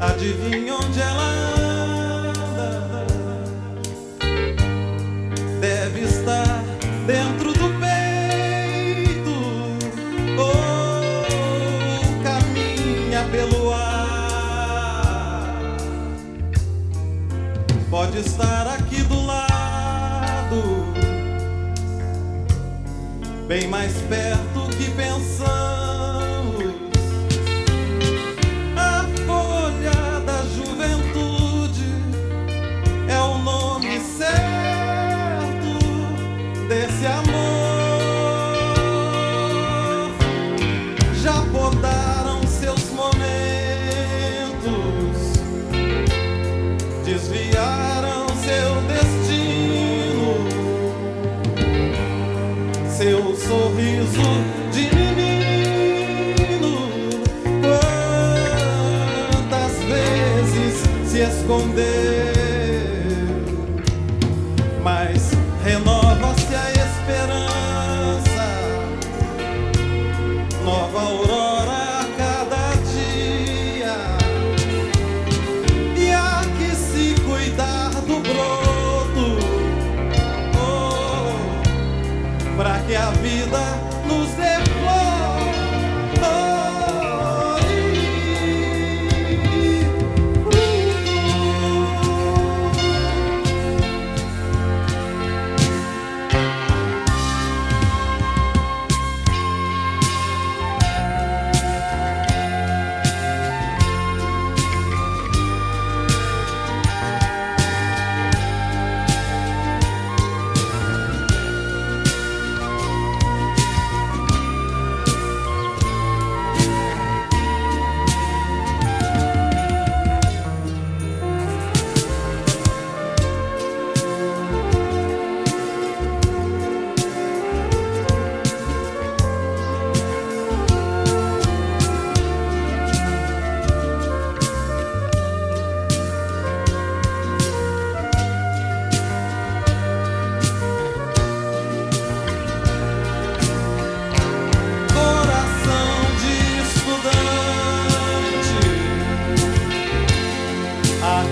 Adivinha onde ela anda? Deve estar dentro do peito ou caminha pelo ar. Pode estar aqui do lado, bem mais perto que pensamos. Sorriso de menino. Quantas vezes se escondeu, mas renova-se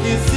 you see